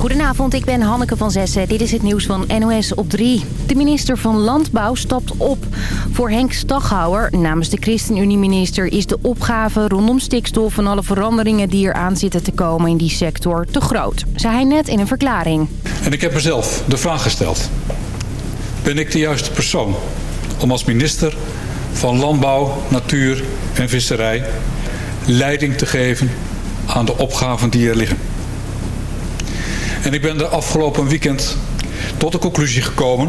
Goedenavond, ik ben Hanneke van Zessen. Dit is het nieuws van NOS op 3. De minister van Landbouw stapt op. Voor Henk Staghouwer, namens de ChristenUnie-minister... is de opgave rondom stikstof en alle veranderingen die eraan zitten te komen in die sector te groot. Zei hij net in een verklaring. En ik heb mezelf de vraag gesteld. Ben ik de juiste persoon om als minister van Landbouw, Natuur en Visserij... leiding te geven aan de opgaven die er liggen? En ik ben de afgelopen weekend tot de conclusie gekomen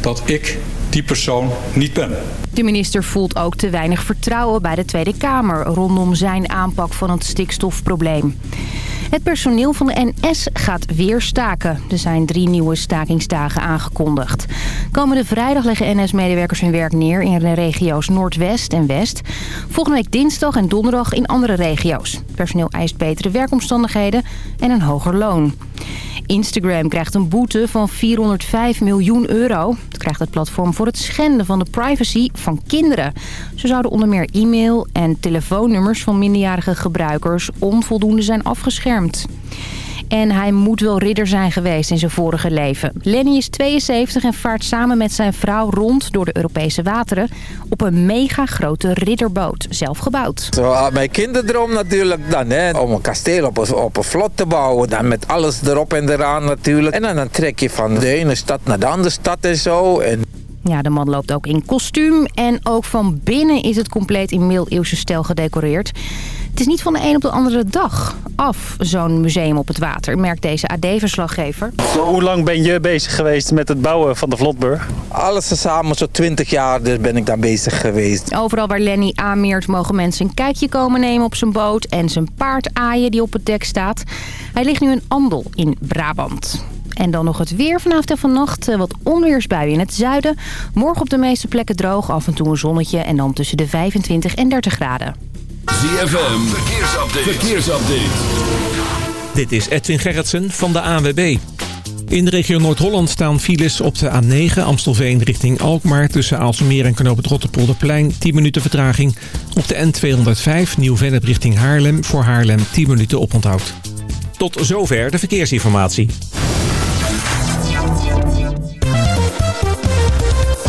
dat ik die persoon niet ben. De minister voelt ook te weinig vertrouwen bij de Tweede Kamer... rondom zijn aanpak van het stikstofprobleem. Het personeel van de NS gaat weer staken. Er zijn drie nieuwe stakingsdagen aangekondigd. Komende vrijdag leggen NS-medewerkers hun werk neer in de regio's Noordwest en West. Volgende week dinsdag en donderdag in andere regio's. Personeel eist betere werkomstandigheden en een hoger loon. Instagram krijgt een boete van 405 miljoen euro. Het krijgt het platform voor het schenden van de privacy van kinderen. Ze zouden onder meer e-mail en telefoonnummers van minderjarige gebruikers onvoldoende zijn afgeschermd. En hij moet wel ridder zijn geweest in zijn vorige leven. Lenny is 72 en vaart samen met zijn vrouw rond door de Europese wateren... op een mega grote ridderboot, zelf gebouwd. Zo, ah, mijn kinderdroom natuurlijk dan, hè. Om een kasteel op een, op een vlot te bouwen. Dan met alles erop en eraan natuurlijk. En dan, dan trek je van de ene stad naar de andere stad en zo. En ja, de man loopt ook in kostuum. En ook van binnen is het compleet in middeleeuwse stijl gedecoreerd. Het is niet van de een op de andere dag af, zo'n museum op het water, merkt deze AD-verslaggever. Hoe lang ben je bezig geweest met het bouwen van de Vlotburg? alles samen zo'n 20 jaar dus ben ik daar bezig geweest. Overal waar Lenny aanmeert mogen mensen een kijkje komen nemen op zijn boot... en zijn paard aaien die op het dek staat. Hij ligt nu in Andel in Brabant. En dan nog het weer vanavond en vannacht. eh, Wat onweersbuien in het zuiden. Morgen op de meeste plekken droog, af en toe een zonnetje... en dan tussen de 25 en 30 graden. ZFM, verkeersupdate. verkeersupdate. Dit is Edwin Gerritsen van de ANWB. In de regio Noord-Holland staan files op de A9 Amstelveen richting Alkmaar... tussen Aalsmeer en Knoop het Rotterpolderplein 10 minuten vertraging. Op de N205 Nieuw-Vennep richting Haarlem voor Haarlem 10 minuten oponthoud. Tot zover de verkeersinformatie.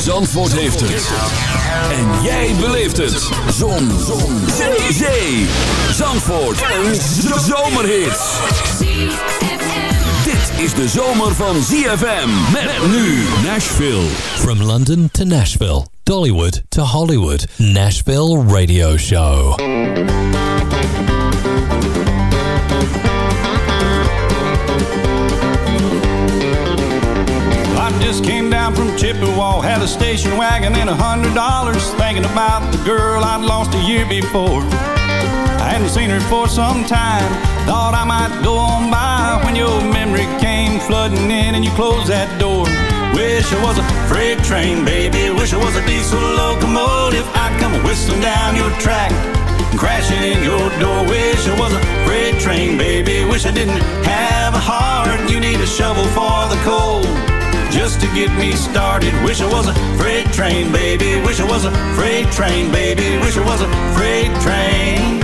Zandvoort heeft het. En jij beleeft het. Zon. Zon. Zee. Zee. Zandvoort. Een zomerhit. Dit is de zomer van ZFM. Met nu Nashville. From London to Nashville, Dollywood to Hollywood, Nashville Radio Show. Just came down from Chippewa, had a station wagon and a hundred dollars, thinking about the girl I'd lost a year before. I hadn't seen her for some time, thought I might go on by when your memory came flooding in and you closed that door. Wish I was a freight train, baby. Wish I was a diesel locomotive. I'd come whistling down your track crashing in your door. Wish I was a freight train, baby. Wish I didn't have a heart. You need a shovel for the coal just to get me started. Wish I was a freight train, baby. Wish I was a freight train, baby. Wish I was a freight train.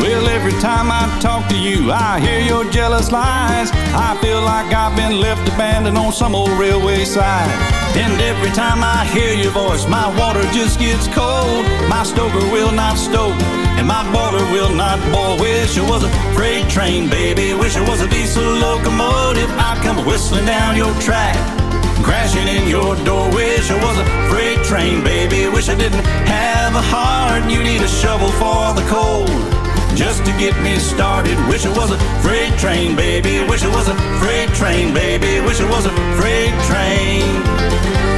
Well, every time I talk to you, I hear your jealous lies. I feel like I've been left abandoned on some old railway side. And every time I hear your voice, my water just gets cold. My stoker will not stoke, and my boiler will not boil. Wish it was a freight train, baby. Wish it was a diesel locomotive. I'd come whistling down your track, crashing in your door. Wish it was a freight train, baby. Wish I didn't have a heart. You need a shovel for the coal just to get me started. Wish it was a freight train, baby. Wish it was a freight train, baby. Wish it was a freight train.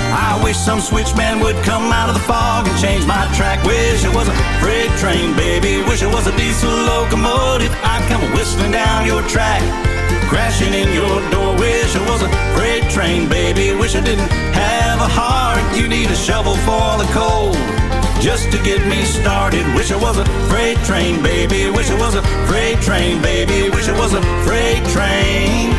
I wish some switchman would come out of the fog and change my track. Wish it was a freight train, baby. Wish it was a diesel locomotive. I'd come whistling down your track, crashing in your door. Wish it was a freight train, baby. Wish I didn't have a heart. You need a shovel for the cold just to get me started. Wish it was a freight train, baby. Wish it was a freight train, baby. Wish it was a freight train.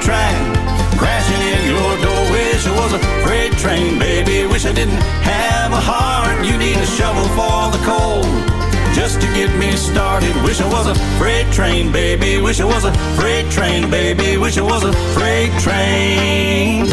Track, crashing in your door. Wish it was a freight train, baby. Wish I didn't have a heart. You need a shovel for the coal. Just to get me started. Wish I was a freight train, baby. Wish I was a freight train, baby. Wish I was a freight train.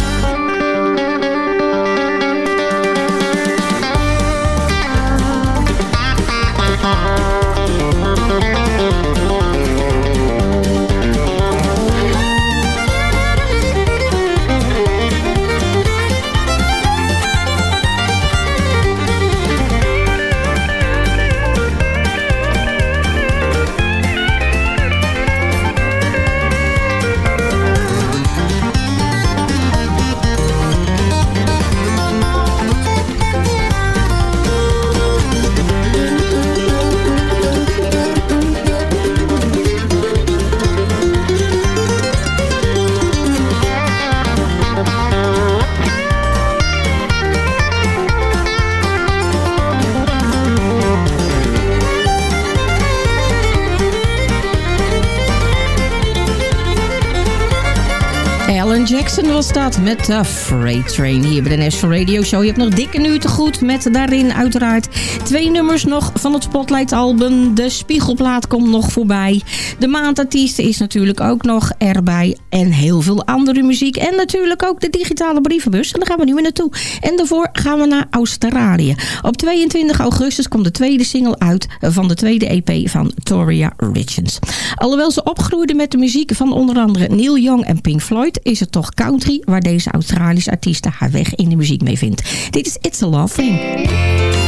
Jackson was dat met de Freight Train hier bij de National Radio Show. Je hebt nog dikke nu te goed met daarin uiteraard twee nummers nog van het Spotlight album. De Spiegelplaat komt nog voorbij. De maandartiest is natuurlijk ook nog erbij. En heel veel andere muziek. En natuurlijk ook de digitale brievenbus. En daar gaan we nu weer naartoe. En daarvoor gaan we naar Australië. Op 22 augustus komt de tweede single uit van de tweede EP van Toria Richards. Alhoewel ze opgroeide met de muziek van onder andere Neil Young en Pink Floyd... is het toch country waar deze Australische artiest haar weg in de muziek mee vindt. Dit is It's a Love Thing.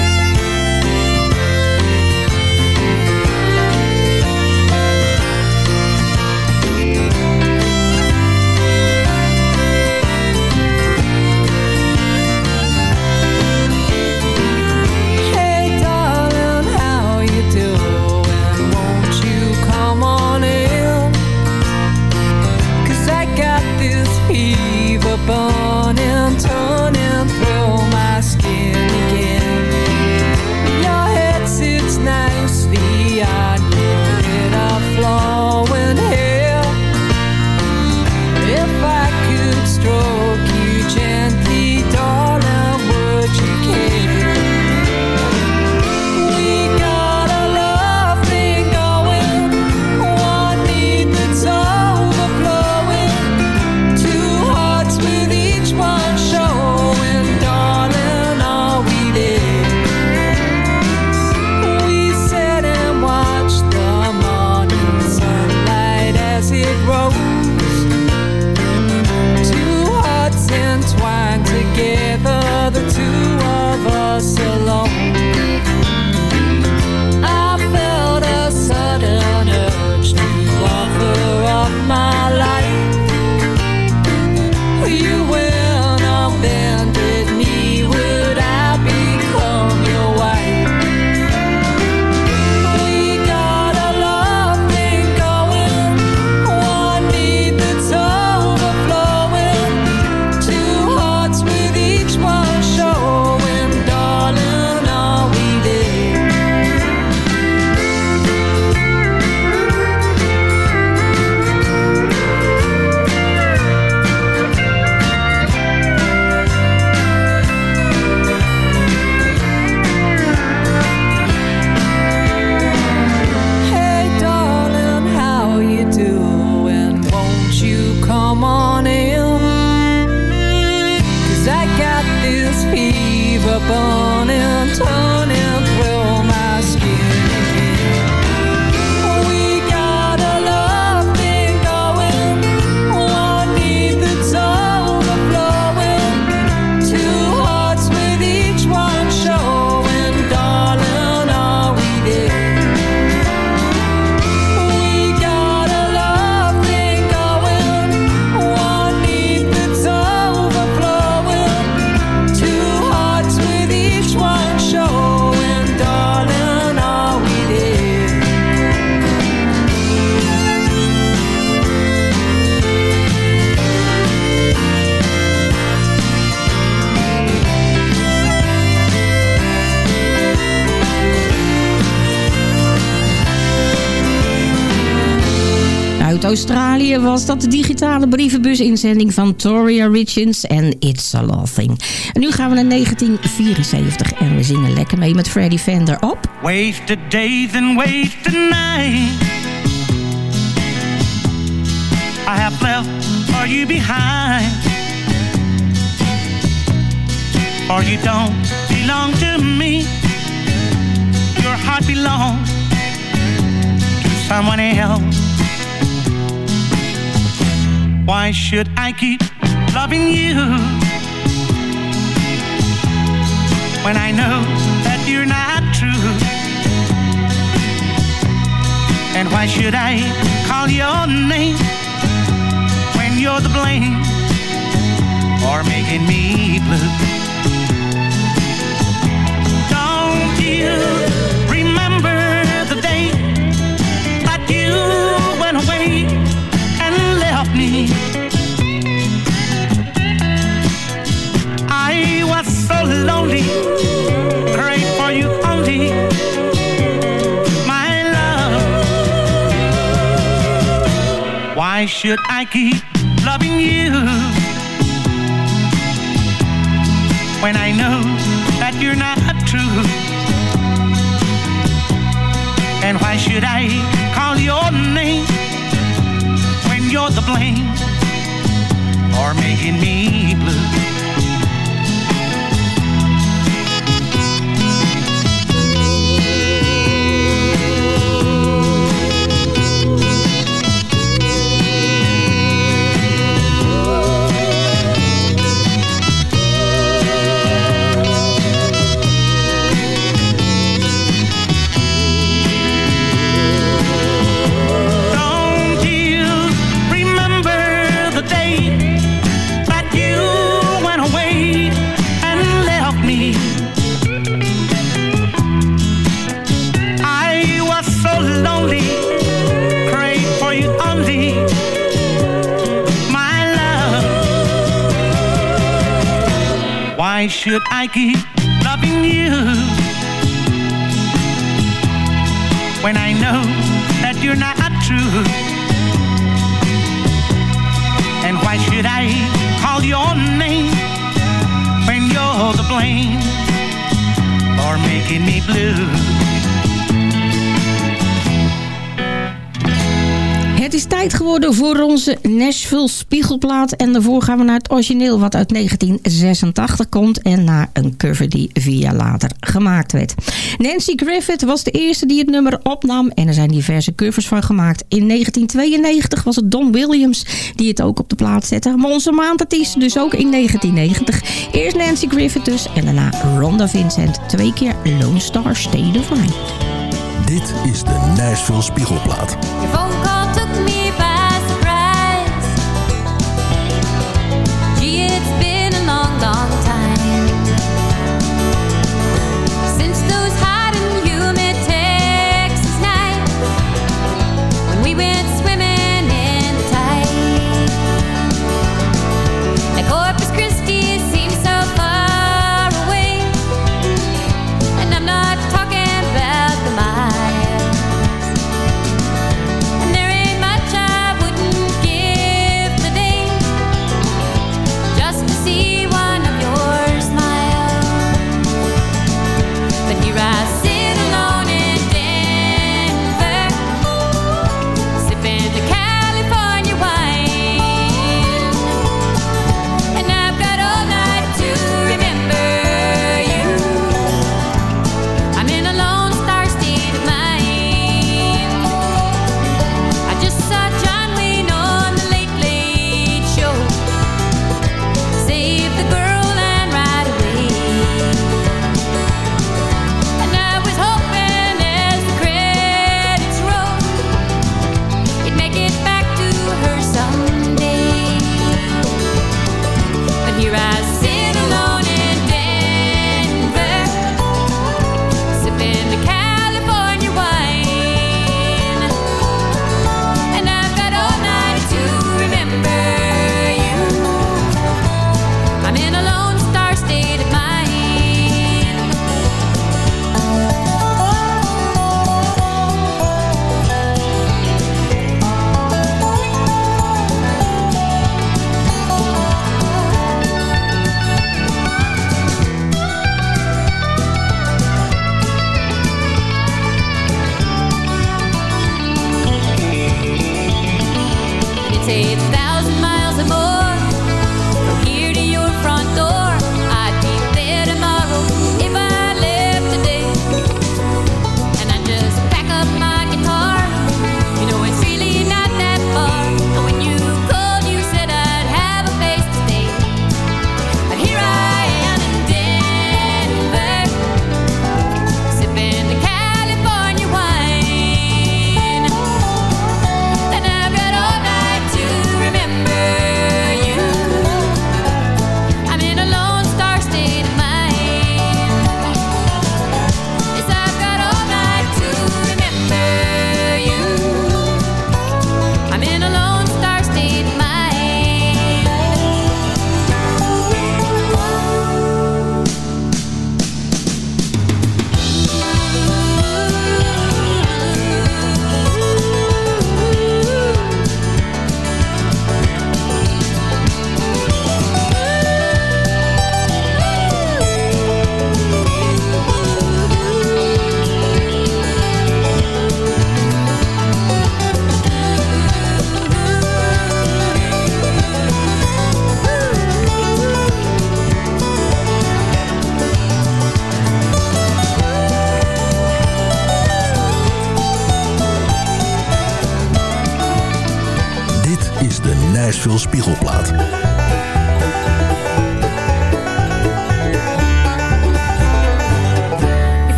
Australië was dat de digitale brievenbus-inzending van Toria Richards en It's a Love Thing. En nu gaan we naar 1974 en we zingen lekker mee met Freddie Fender op. Wasted days and wasted nights I have left for you behind For you don't belong to me Your heart belongs to someone else Why should I keep loving you When I know that you're not true And why should I call your name when you're the blame for making me blue? Don't you so lonely, for you only. My love. Why should I keep loving you when I know that you're not true? And why should I call your name when you're the blame for making me blue? Nashville Spiegelplaat. En daarvoor gaan we naar het origineel wat uit 1986 komt. En naar een cover die vier jaar later gemaakt werd. Nancy Griffith was de eerste die het nummer opnam. En er zijn diverse covers van gemaakt. In 1992 was het Don Williams die het ook op de plaat zette. Maar onze maandartiest dus ook in 1990. Eerst Nancy Griffith dus. En daarna Rhonda Vincent. Twee keer Lone Star State of Mind. Dit is de Nashville Spiegelplaat.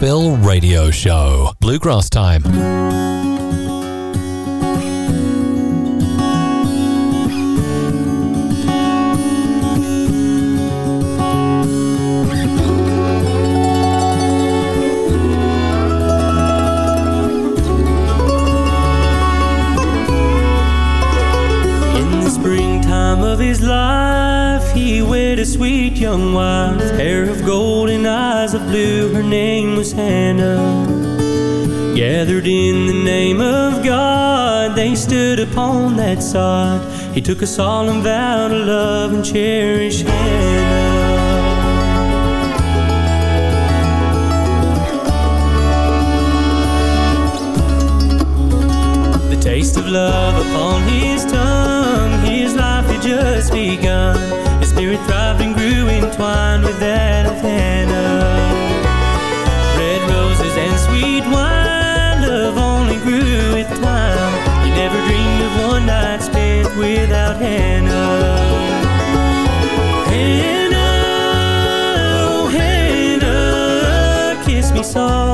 Nashville Radio Show. Bluegrass Time. his life sweet young wife, hair of gold and eyes of blue. Her name was Hannah. Gathered in the name of God, they stood upon that sod. He took a solemn vow to love and cherish Hannah. taste of love upon his tongue His life had just begun there it thrived and grew entwined with that of Hannah Red roses and sweet wine Love only grew with time. You never dreamed of one night spent without Hannah. Hannah, oh Hannah Kiss me soft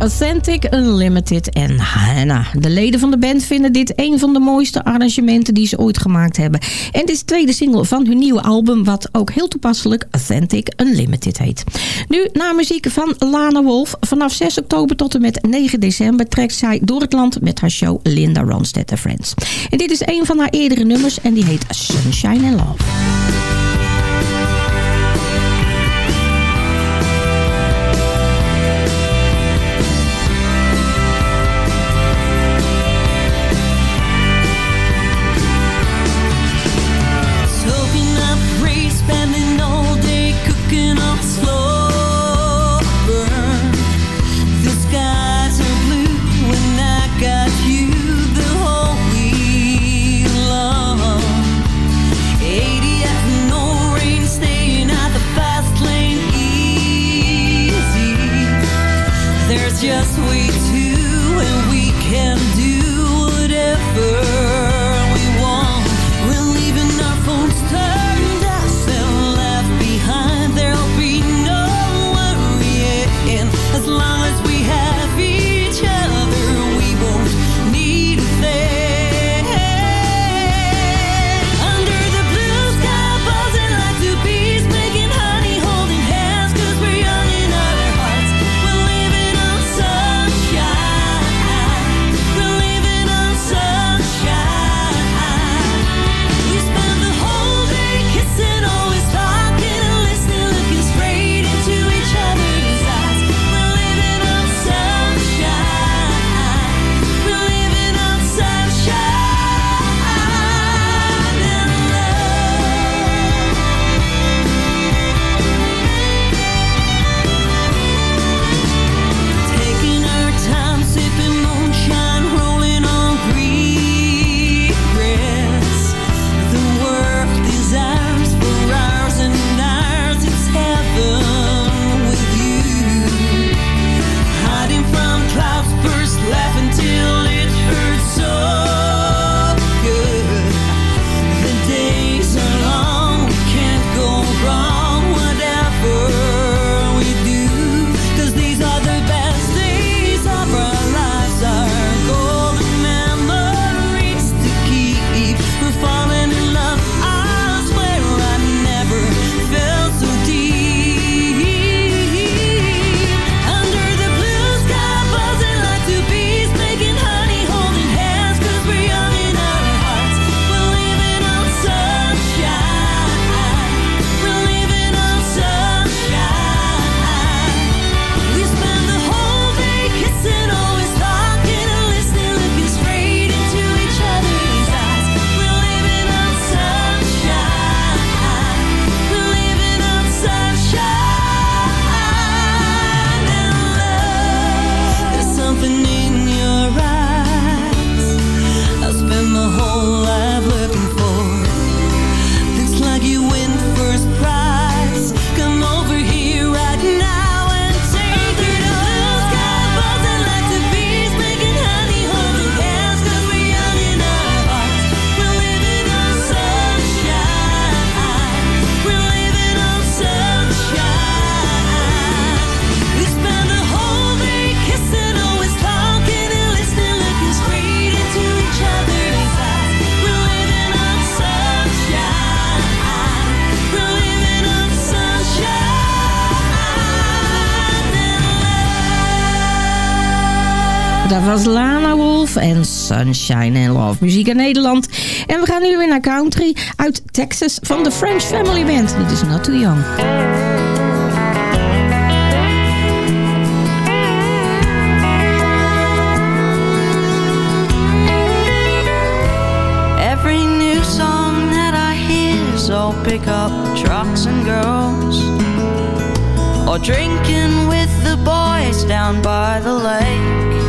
Authentic, Unlimited en Hannah. De leden van de band vinden dit een van de mooiste arrangementen die ze ooit gemaakt hebben. En dit is de tweede single van hun nieuwe album, wat ook heel toepasselijk Authentic Unlimited heet. Nu na muziek van Lana Wolf. Vanaf 6 oktober tot en met 9 december trekt zij door het land met haar show Linda Ronstadt Friends. En dit is een van haar eerdere nummers en die heet Sunshine and Love. Dat was Lana Wolf en Sunshine and Love. Muziek in Nederland. En we gaan nu weer naar country uit Texas van de French Family Band. Dit is Not Too Young. Every new song that I hear is all pick up trucks and girls. Or drinking with the boys down by the lake.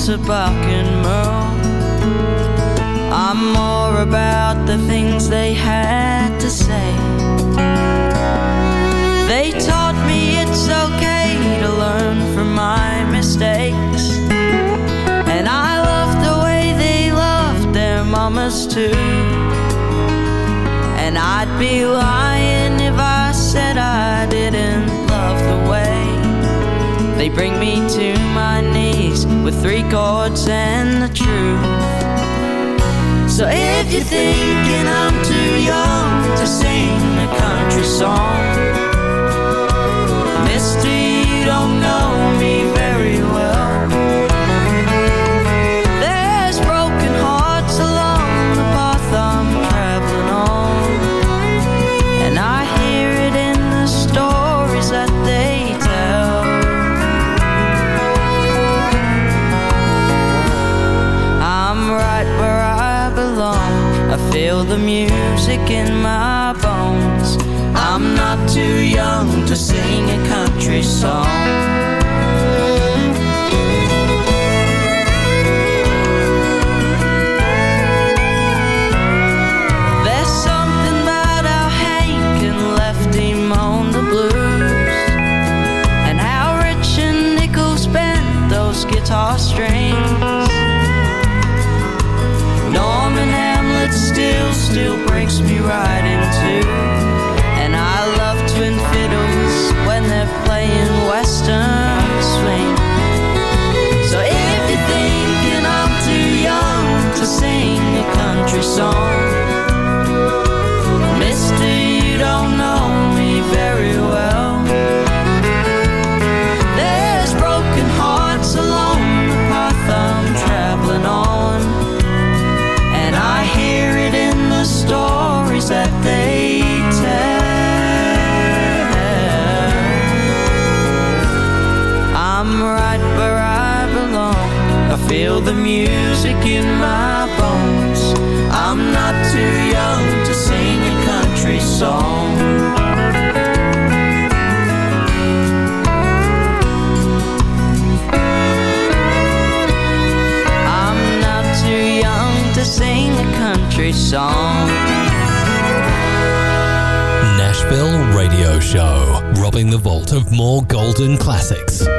More into Buck and Merle. I'm more about the things they had to say. They taught me it's okay to learn from my mistakes. And I loved the way they loved their mamas too. And I'd be lying if I said I didn't love the way they bring with three chords and the truth. So if you're thinking I'm too young to sing a country song, Mister, you don't know music in my bones. I'm not too young to sing a country song. There's something about how Hank and Lefty moan the blues, and how Rich and Nichols bent those guitar strings. Norman Hamlet still, still breaks the music in my bones. I'm not too young to sing a country song. I'm not too young to sing a country song. Nashville Radio Show, robbing the vault of more golden classics.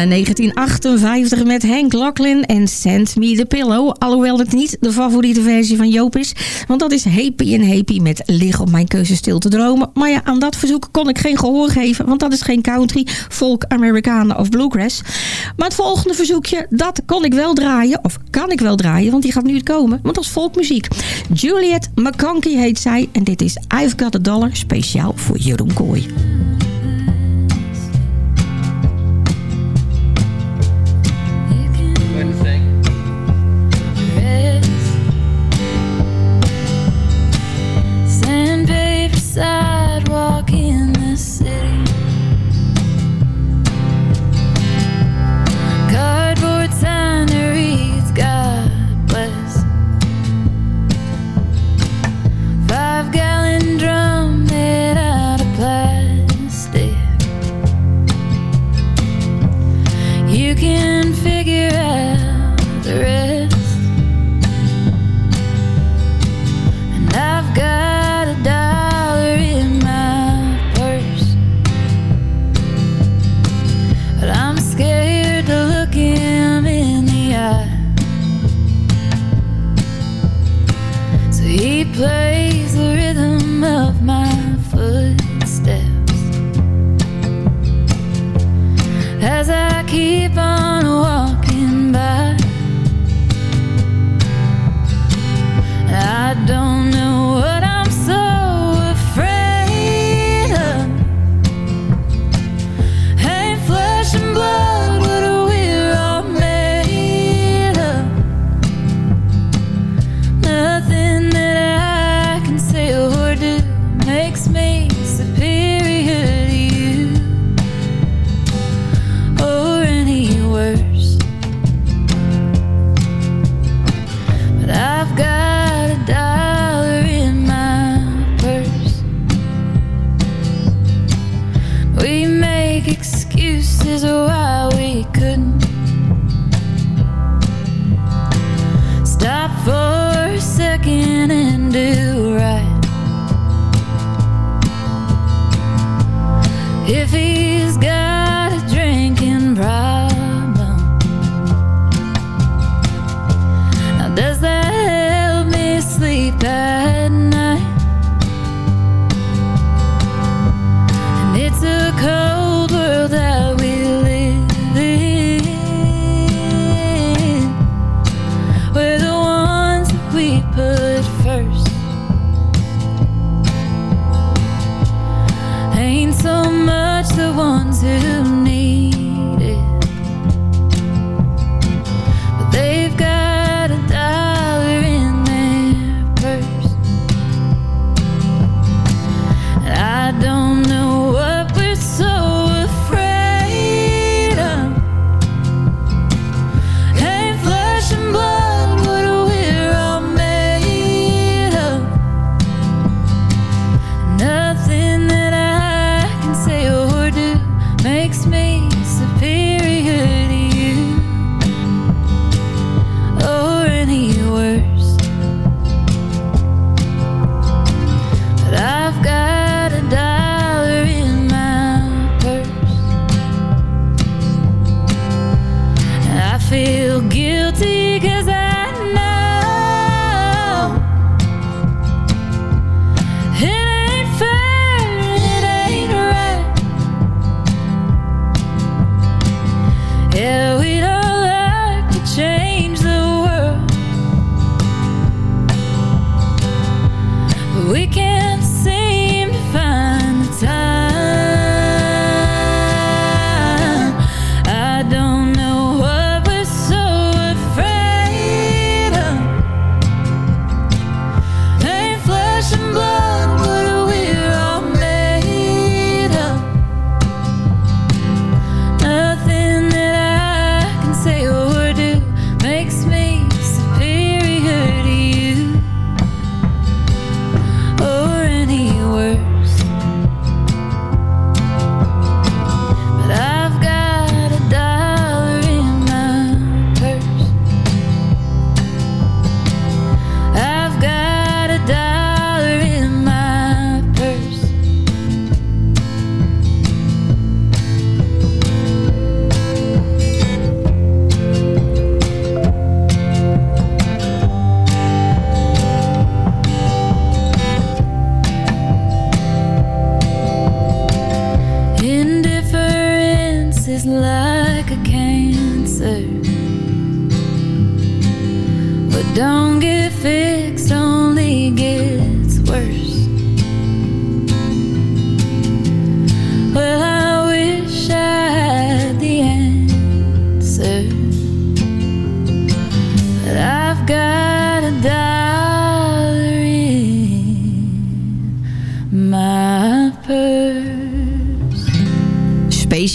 Naar 1958 met Hank Lachlan en Send Me The Pillow. Alhoewel het niet de favoriete versie van Joop is. Want dat is Happy en Happy met Lig op mijn keuze stil te dromen. Maar ja, aan dat verzoek kon ik geen gehoor geven. Want dat is geen country, folk, Americana of bluegrass. Maar het volgende verzoekje, dat kon ik wel draaien. Of kan ik wel draaien, want die gaat nu komen. Want dat is folkmuziek. Juliet McConkie heet zij. En dit is I've Got a Dollar, speciaal voor Jeroen Kooi.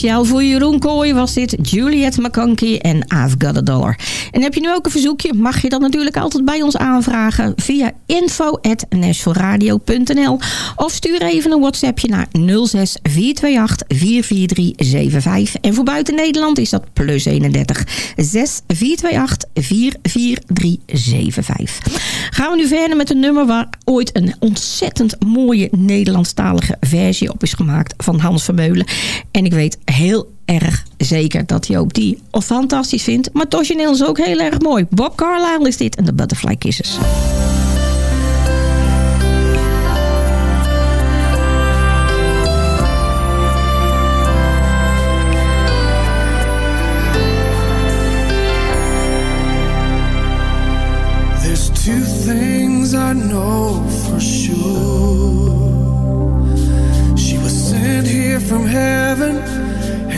Speciaal voor Jeroen Kooi was dit Juliet McConkie en I've Got a Dollar. En heb je nu ook een verzoekje, mag je dat natuurlijk altijd bij ons aanvragen via info.nashvilleradio.nl of stuur even een WhatsAppje naar 06 428 44375. En voor buiten Nederland is dat plus 31 6 428 44375. Gaan we nu verder met een nummer waar ooit een ontzettend mooie Nederlandstalige versie op is gemaakt van Hans Vermeulen. En ik weet heel erg zeker dat Joop die fantastisch vindt. Maar het is ook heel erg mooi. Bob Carlyle is dit en de Butterfly Kisses. There's two things I know for sure. She was sent here from heaven,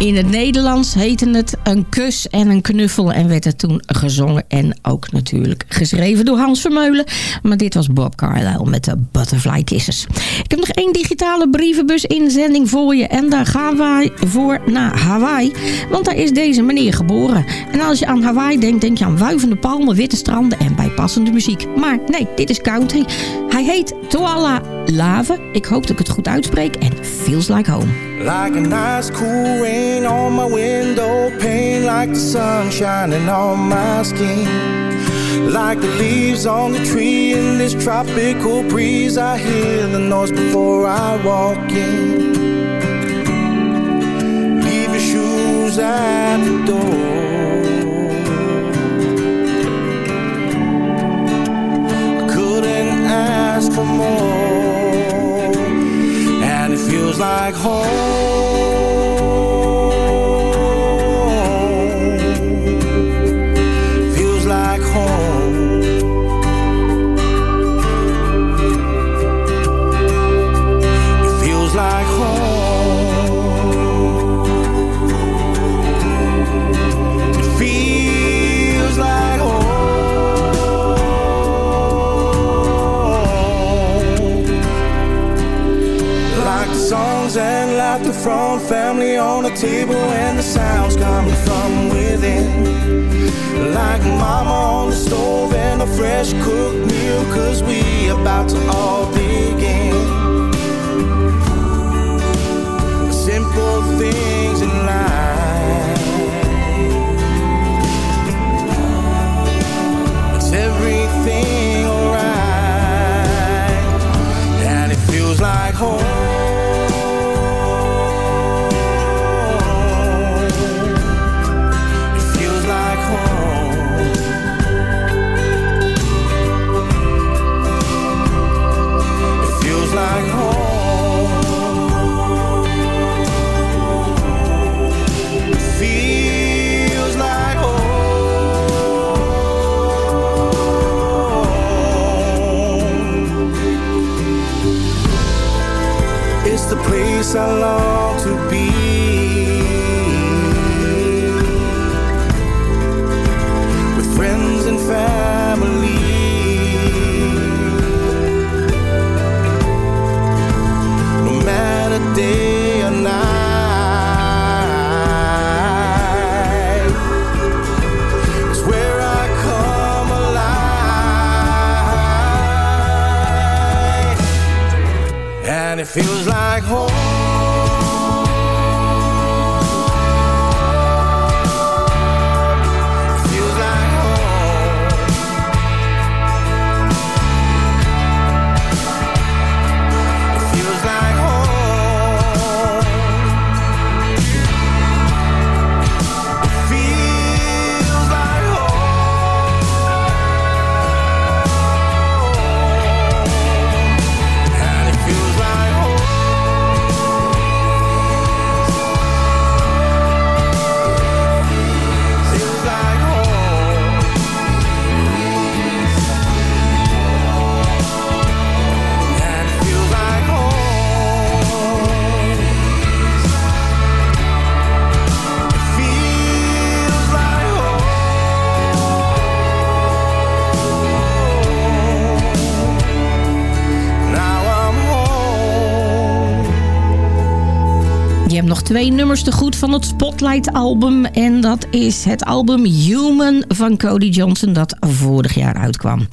In het Nederlands heette het een kus en een knuffel en werd het toen gezongen en ook natuurlijk geschreven door Hans Vermeulen. Maar dit was Bob Carlyle met de Butterfly Kisses. Ik heb nog één digitale brievenbus inzending voor je en daar gaan wij voor naar Hawaii. Want daar is deze meneer geboren. En als je aan Hawaii denkt, denk je aan wuivende palmen, witte stranden en bijpassende muziek. Maar nee, dit is country. Hij heet Toala Lave. Ik hoop dat ik het goed uitspreek en feels like home. Like a nice cool rain on my window pane Like the sun shining on my skin Like the leaves on the tree in this tropical breeze I hear the noise before I walk in Leave your shoes at the door Couldn't ask for more like home from family on the table And the sounds coming from within. Like mama on the stove and a fresh cooked meal Cause we about to all begin. Simple things in life I long twee nummers te goed van het Spotlight album. En dat is het album Human van Cody Johnson dat vorig jaar uitkwam.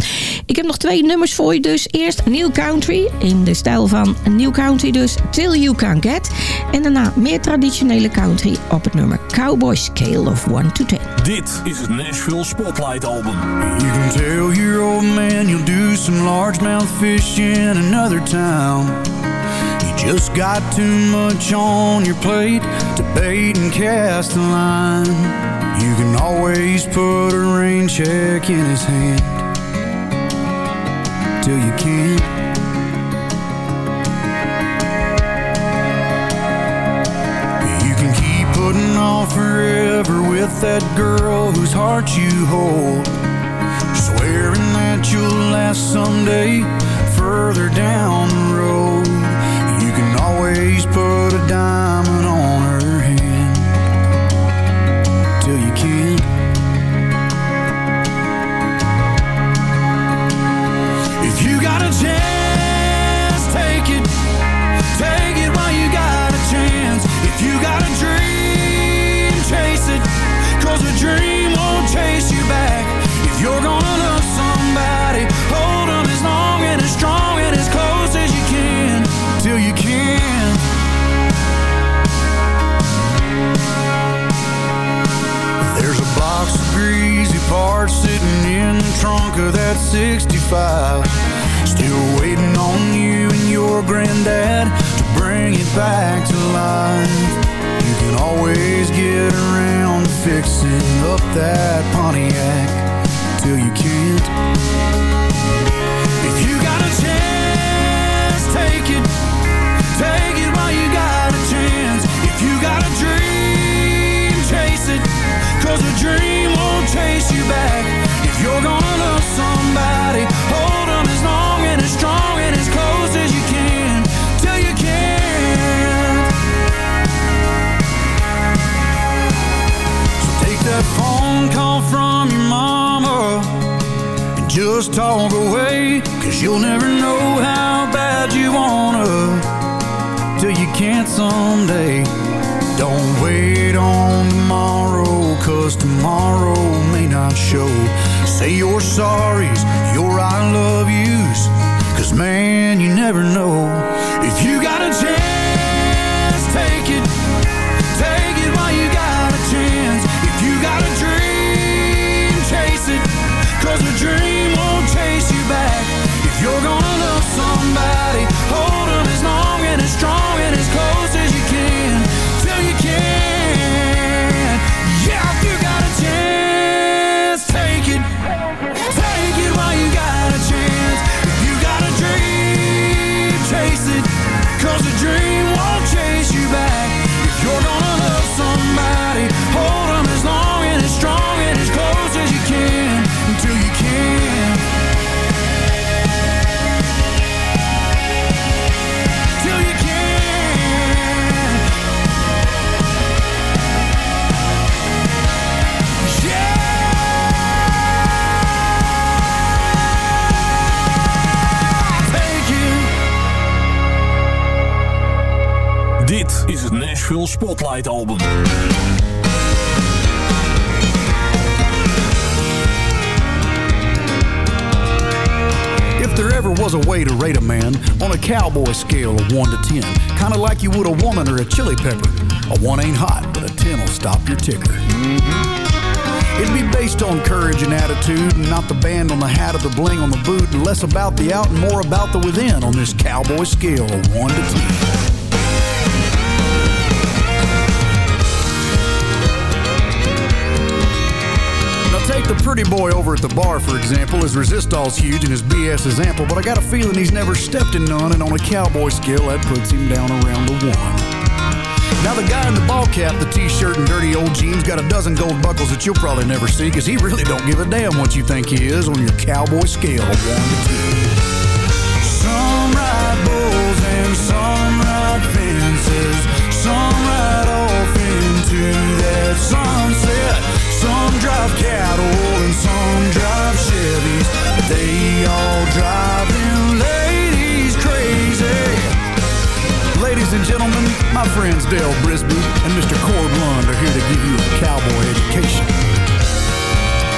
Ik heb nog twee nummers voor je dus. Eerst New Country in de stijl van New Country dus Till You Can Get. En daarna meer traditionele country op het nummer Cowboy Scale of 1 to 10. Dit is het Nashville Spotlight Album. You can tell your old man you'll do some largemouth fish in another town. Just got too much on your plate to bait and cast a line. You can always put a rain check in his hand till you can't. You can keep putting on forever with that girl whose heart you hold. Swearing that you'll last someday further down the road. You put a diamond on her hand till you can't. If you got a chance, 65. Still waiting on you and your granddad to bring it back to life. You can always get around to fixing up that Pontiac till you can't. If you got a chance, take it. Take it while you got a chance. If you got a dream, chase it. Cause a dream won't chase you back. If you're gonna just talk away. Cause you'll never know how bad you wanna till you can't someday. Don't wait on tomorrow, cause tomorrow may not show. Say your sorries, your I love yous, cause man, you never know. Cowboy scale of 1 to 10, kind of like you would a woman or a chili pepper, a 1 ain't hot, but a 10 will stop your ticker. Mm-hmm. It'd be based on courage and attitude, and not the band on the hat or the bling on the boot, and less about the out and more about the within on this cowboy scale of 1 to 10. The pretty boy over at the bar, for example. His resistol's huge and his BS is ample, but I got a feeling he's never stepped in none, and on a cowboy scale, that puts him down around the one. Now the guy in the ball cap, the t-shirt and dirty old jeans got a dozen gold buckles that you'll probably never see because he really don't give a damn what you think he is on your cowboy scale of 1 to 10. Some ride bulls and some ride fences. Some ride off into that sunset. Some drive cattle and some drive Chevys. They all drive them ladies crazy. Ladies and gentlemen, my friends Dale Brisby and Mr. Cord Lund are here to give you a cowboy education.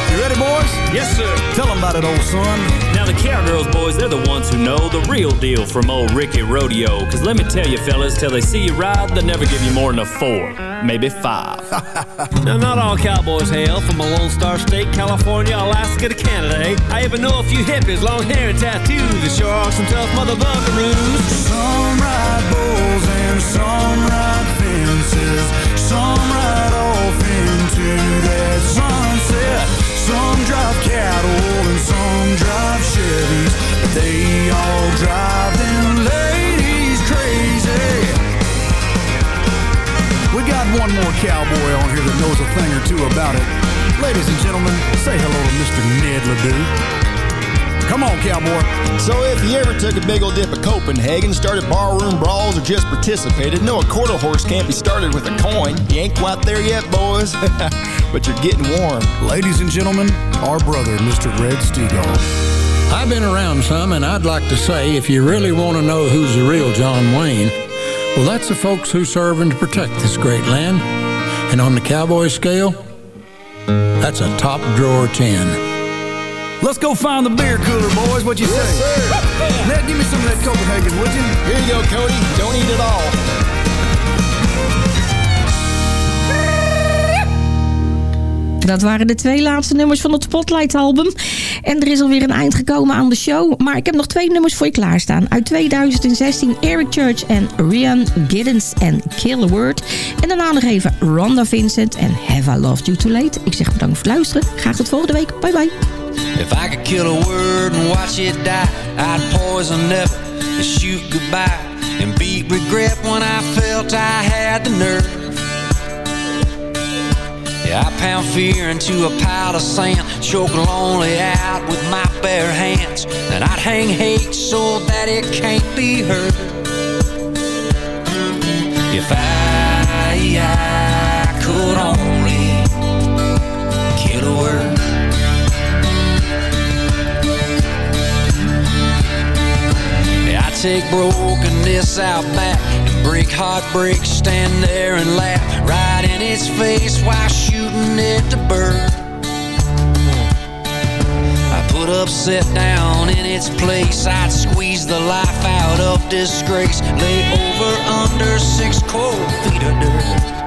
You ready, boys? Yes, sir. Tell them about it, old son. Now, the Cowgirls boys, they're the ones who know the real deal from old Ricky Rodeo. Cause let me tell you, fellas, till they see you ride, they'll never give you more than a four, maybe five. Now, not all cowboys hail from a Lone Star State, California, Alaska to Canada, eh? I even know a few hippies, long hair and tattoos. There sure are some tough mother buckaroos. Some ride bulls and some ride fences. Some ride off into that sunset. Some drive cattle and some drive Chevys. But they all drive them one more cowboy on here that knows a thing or two about it. Ladies and gentlemen, say hello to Mr. Ned Ledoux. Come on, cowboy. So if you ever took a big old dip at Copenhagen, started barroom brawls, or just participated, no, a quarter horse can't be started with a coin. You ain't quite there yet, boys, but you're getting warm. Ladies and gentlemen, our brother, Mr. Red Steagall. I've been around some, and I'd like to say if you really want to know who's the real John Wayne, well, that's the folks who serve and protect this great land. And on the cowboy scale, that's a top drawer 10. Let's go find the beer cooler, boys. What you say? Sir. Ned, give me some of that Copenhagen, would you? Here you go, Cody. Don't eat it all. Dat waren de twee laatste nummers van het Spotlight-album. En er is alweer een eind gekomen aan de show. Maar ik heb nog twee nummers voor je klaarstaan. Uit 2016 Eric Church en Rian Giddens en Kill a Word. En daarna nog even Rhonda Vincent en Have I Loved You Too Late. Ik zeg bedankt voor het luisteren. Graag tot volgende week. Bye bye. If I could kill a word and watch it die, I'd poison and regret when I felt I had the nerve. I pound fear into a pile of sand, choke lonely out with my bare hands, and I'd hang hate so that it can't be heard. If I, I could only kill a word. I take brokenness out back and break heartbreak, stand there and laugh right in its face while shooting it to burn. I put upset down in its place. I'd squeeze the life out of disgrace, lay over under six cold feet of dirt.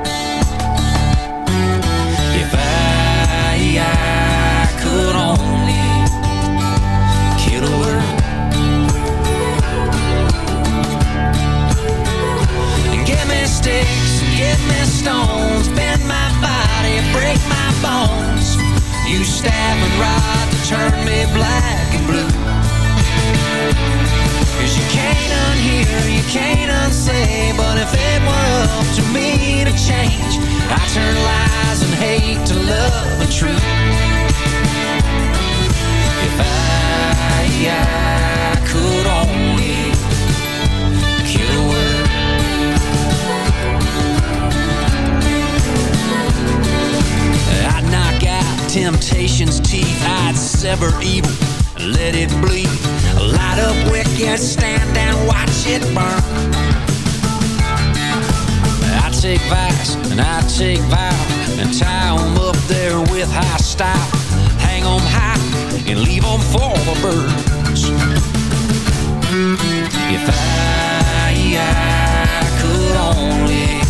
Give me stones, bend my body, break my bones. You stab and rod to turn me black and blue. Cause you can't unhear, you can't unsay, but if it were up to me to change, I turn lies and hate to love and truth. If I, I I'd sever evil, let it bleed. Light up wicked, stand and watch it burn. I take vice and I take vow and tie 'em up there with high style. Hang 'em high and leave 'em for the birds. If I, I could only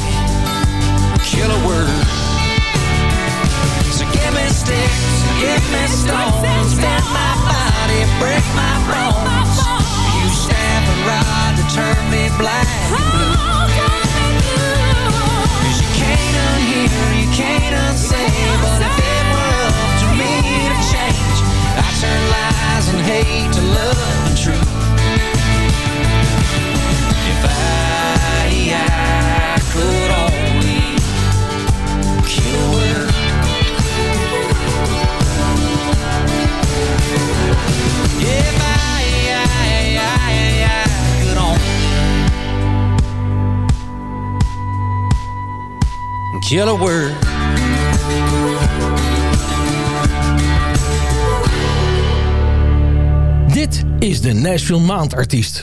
a word. Dit is de Nashville Maandartiest.